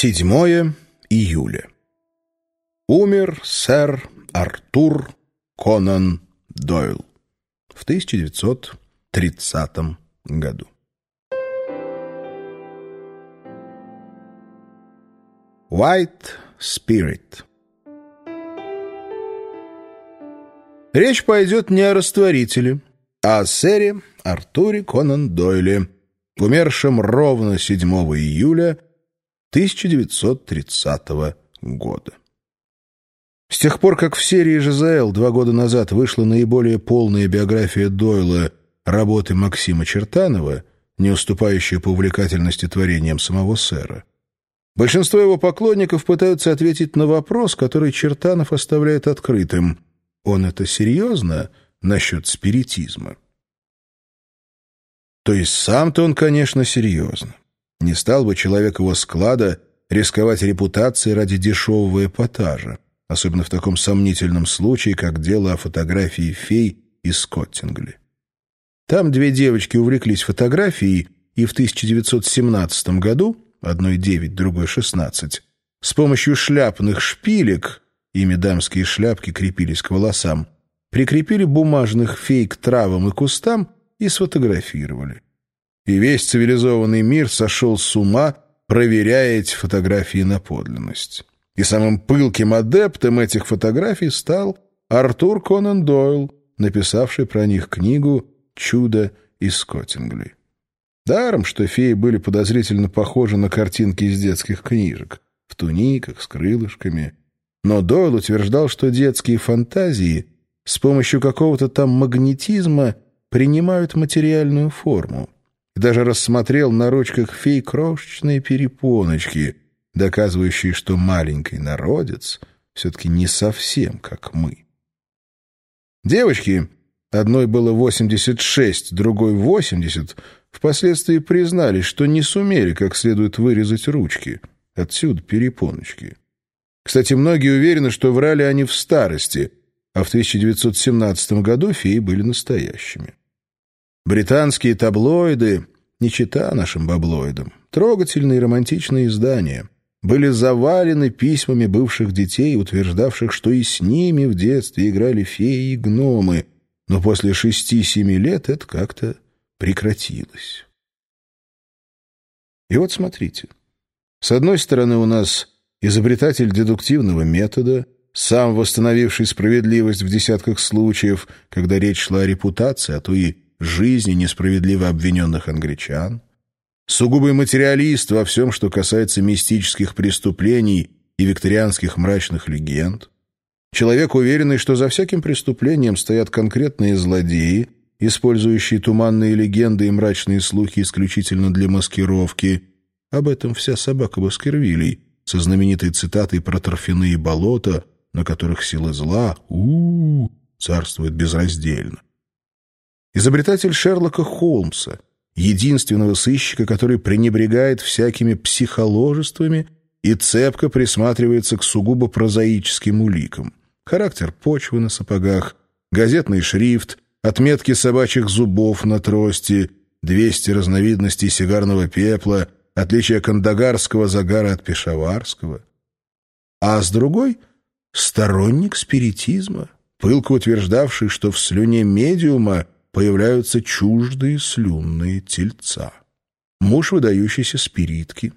7 июля. Умер сэр Артур Конан Дойл в 1930 году. White Spirit Речь пойдет не о растворителе, а о сэре Артуре Конан Дойле, умершем ровно 7 июля 1930 года. С тех пор, как в серии «ЖЗЛ» два года назад вышла наиболее полная биография Дойла работы Максима Чертанова, не уступающая по увлекательности творениям самого сэра, большинство его поклонников пытаются ответить на вопрос, который Чертанов оставляет открытым. Он это серьезно насчет спиритизма? То есть сам-то он, конечно, серьезно. Не стал бы человек его склада рисковать репутацией ради дешевого эпатажа, особенно в таком сомнительном случае, как дело о фотографии фей из Скоттингли. Там две девочки увлеклись фотографией, и в 1917 году, одной 9, другой 16, с помощью шляпных шпилек, ими дамские шляпки крепились к волосам, прикрепили бумажных фей к травам и кустам и сфотографировали и весь цивилизованный мир сошел с ума, проверяя эти фотографии на подлинность. И самым пылким адептом этих фотографий стал Артур Конан Дойл, написавший про них книгу «Чудо из Скоттингли». Даром, что феи были подозрительно похожи на картинки из детских книжек, в туниках, с крылышками. Но Дойл утверждал, что детские фантазии с помощью какого-то там магнетизма принимают материальную форму и даже рассмотрел на ручках фей крошечные перепоночки, доказывающие, что маленький народец все-таки не совсем как мы. Девочки, одной было 86, другой 80, впоследствии признались, что не сумели как следует вырезать ручки, отсюда перепоночки. Кстати, многие уверены, что врали они в старости, а в 1917 году феи были настоящими. Британские таблоиды, не чита нашим баблоидам, трогательные романтичные издания, были завалены письмами бывших детей, утверждавших, что и с ними в детстве играли феи и гномы, но после шести-семи лет это как-то прекратилось. И вот смотрите. С одной стороны у нас изобретатель дедуктивного метода, сам восстановивший справедливость в десятках случаев, когда речь шла о репутации, а то и жизни несправедливо обвиненных англичан, сугубый материалист во всем, что касается мистических преступлений и викторианских мрачных легенд, человек, уверенный, что за всяким преступлением стоят конкретные злодеи, использующие туманные легенды и мрачные слухи исключительно для маскировки. Об этом вся собака Баскервилей со знаменитой цитатой про торфяные болота, на которых сила зла у, -у, -у царствует безраздельно изобретатель Шерлока Холмса, единственного сыщика, который пренебрегает всякими психоложествами и цепко присматривается к сугубо прозаическим уликам. Характер почвы на сапогах, газетный шрифт, отметки собачьих зубов на трости, 200 разновидностей сигарного пепла, отличие кандагарского загара от пешаварского. А с другой — сторонник спиритизма, пылко утверждавший, что в слюне медиума — появляются чуждые слюнные тельца. Муж выдающейся спиритки,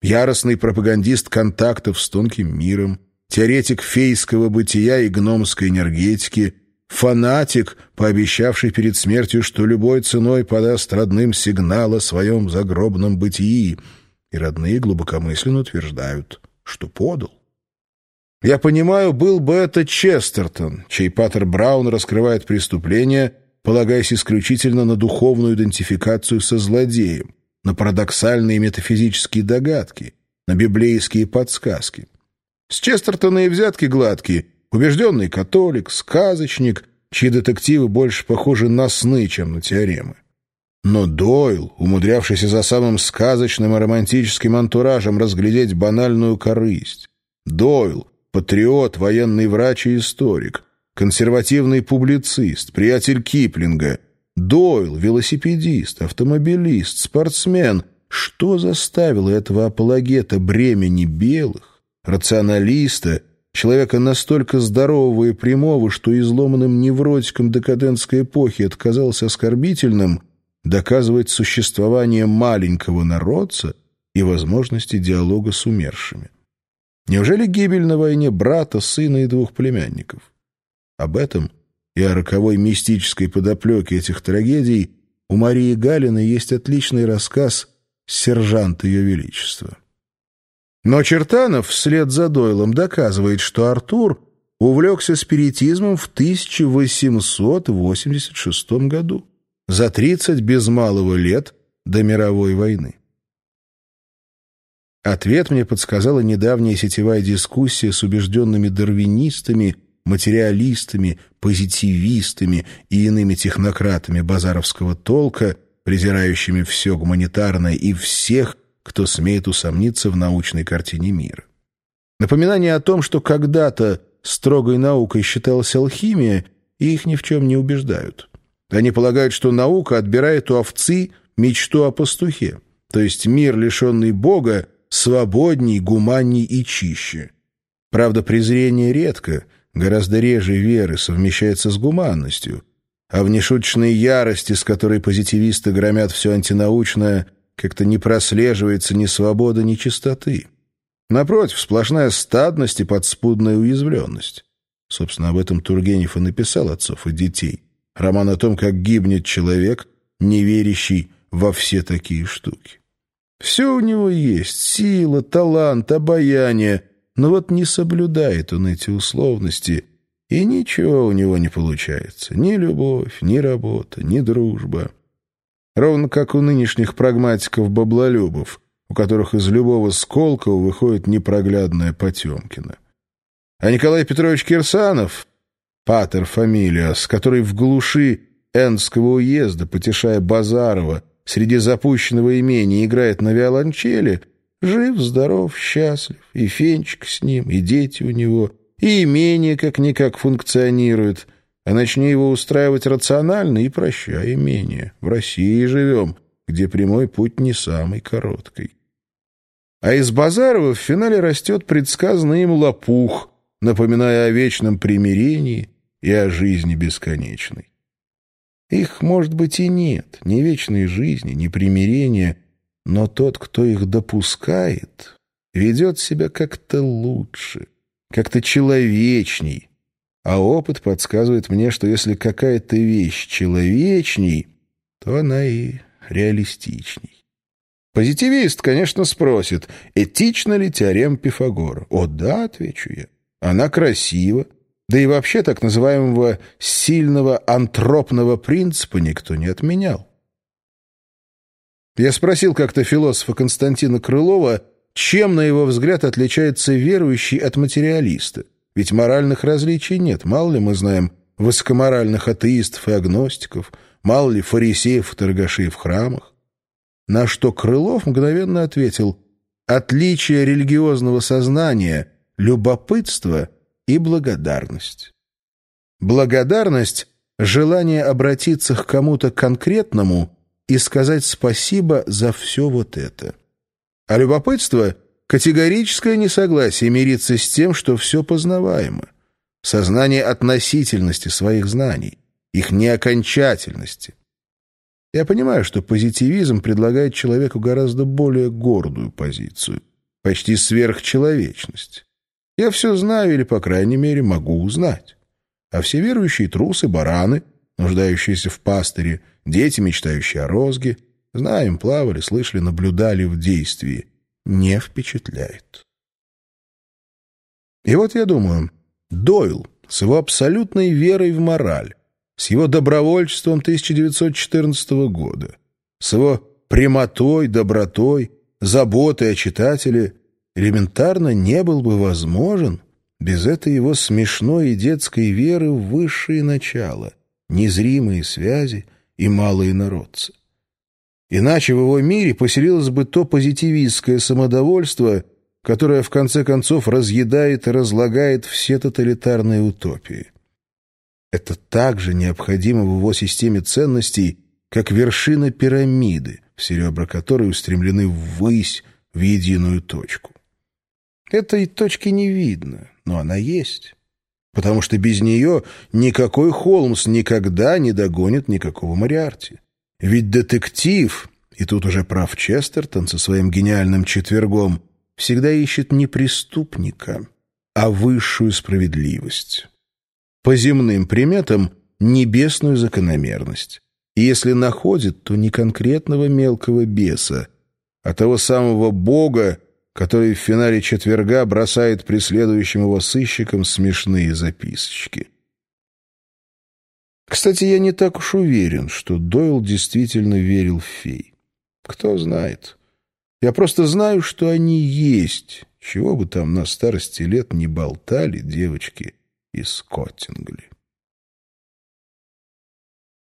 яростный пропагандист контактов с тонким миром, теоретик фейского бытия и гномской энергетики, фанатик, пообещавший перед смертью, что любой ценой подаст родным сигнал о своем загробном бытии, и родные глубокомысленно утверждают, что подал. Я понимаю, был бы это Честертон, чей Паттер Браун раскрывает преступление — полагаясь исключительно на духовную идентификацию со злодеем, на парадоксальные метафизические догадки, на библейские подсказки. С Честертона и взятки гладкие, убежденный католик, сказочник, чьи детективы больше похожи на сны, чем на теоремы. Но Дойл, умудрявшийся за самым сказочным и романтическим антуражем разглядеть банальную корысть. Дойл, патриот, военный врач и историк, консервативный публицист, приятель Киплинга, Дойл, велосипедист, автомобилист, спортсмен, что заставило этого апологета бремени белых, рационалиста, человека настолько здорового и прямого, что изломанным невротиком декадентской эпохи это казалось оскорбительным, доказывать существование маленького народца и возможности диалога с умершими. Неужели гибель на войне брата, сына и двух племянников? Об этом и о роковой мистической подоплеке этих трагедий у Марии Галины есть отличный рассказ «Сержант Ее Величества». Но Чертанов вслед за Дойлом доказывает, что Артур увлекся спиритизмом в 1886 году, за 30 без малого лет до мировой войны. Ответ мне подсказала недавняя сетевая дискуссия с убежденными дарвинистами, материалистами, позитивистами и иными технократами базаровского толка, презирающими все гуманитарное и всех, кто смеет усомниться в научной картине мира. Напоминание о том, что когда-то строгой наукой считалась алхимия, их ни в чем не убеждают. Они полагают, что наука отбирает у овцы мечту о пастухе, то есть мир, лишенный Бога, свободней, гуманней и чище. Правда, презрение редко, гораздо реже веры совмещается с гуманностью, а в нешуточной ярости, с которой позитивисты громят все антинаучное – как-то не прослеживается ни свобода, ни чистоты. Напротив, сплошная стадность и подспудная уязвленность. Собственно, об этом Тургенев и написал «Отцов и детей». Роман о том, как гибнет человек, не верящий во все такие штуки. Все у него есть — сила, талант, обаяние, но вот не соблюдает он эти условности, и ничего у него не получается. Ни любовь, ни работа, ни дружба. Ровно как у нынешних прагматиков-баблолюбов, у которых из любого Сколково выходит непроглядная Потемкина. А Николай Петрович Кирсанов, патер фамилиас, который в глуши Энского уезда, потешая Базарова, среди запущенного имения играет на виолончели, жив, здоров, счастлив, и Фенчик с ним, и дети у него, и имение как-никак функционирует — а начни его устраивать рационально и прощай имение. В России живем, где прямой путь не самый короткий. А из Базарова в финале растет предсказанный им лопух, напоминая о вечном примирении и о жизни бесконечной. Их, может быть, и нет, ни вечной жизни, ни примирения, но тот, кто их допускает, ведет себя как-то лучше, как-то человечней, а опыт подсказывает мне, что если какая-то вещь человечней, то она и реалистичней. Позитивист, конечно, спросит, этично ли теорема Пифагора. О да, отвечу я. Она красива. Да и вообще так называемого сильного антропного принципа никто не отменял. Я спросил как-то философа Константина Крылова, чем, на его взгляд, отличается верующий от материалиста. Ведь моральных различий нет. Мало ли мы знаем высокоморальных атеистов и агностиков, мало ли фарисеев и торгашей в храмах. На что Крылов мгновенно ответил «Отличие религиозного сознания, любопытство и благодарность». Благодарность — желание обратиться к кому-то конкретному и сказать спасибо за все вот это. А любопытство — Категорическое несогласие мириться с тем, что все познаваемо. Сознание относительности своих знаний, их неокончательности. Я понимаю, что позитивизм предлагает человеку гораздо более гордую позицию, почти сверхчеловечность. Я все знаю или, по крайней мере, могу узнать. А все верующие трусы, бараны, нуждающиеся в пастыре, дети, мечтающие о розге, знаем, плавали, слышали, наблюдали в действии – не впечатляет. И вот я думаю, Дойл с его абсолютной верой в мораль, с его добровольчеством 1914 года, с его прямотой, добротой, заботой о читателе элементарно не был бы возможен без этой его смешной и детской веры в высшие начала, незримые связи и малые народцы. Иначе в его мире поселилось бы то позитивистское самодовольство, которое в конце концов разъедает и разлагает все тоталитарные утопии. Это также необходимо в его системе ценностей, как вершина пирамиды, все ребра которой устремлены ввысь в единую точку. Этой точки не видно, но она есть, потому что без нее никакой Холмс никогда не догонит никакого Мариарти. Ведь детектив, и тут уже прав Честертон со своим гениальным четвергом, всегда ищет не преступника, а высшую справедливость. По земным приметам — небесную закономерность. И если находит, то не конкретного мелкого беса, а того самого бога, который в финале четверга бросает преследующим его сыщикам смешные записочки. Кстати, я не так уж уверен, что Дойл действительно верил в фей. Кто знает. Я просто знаю, что они есть, чего бы там на старости лет не болтали девочки из Коттингли.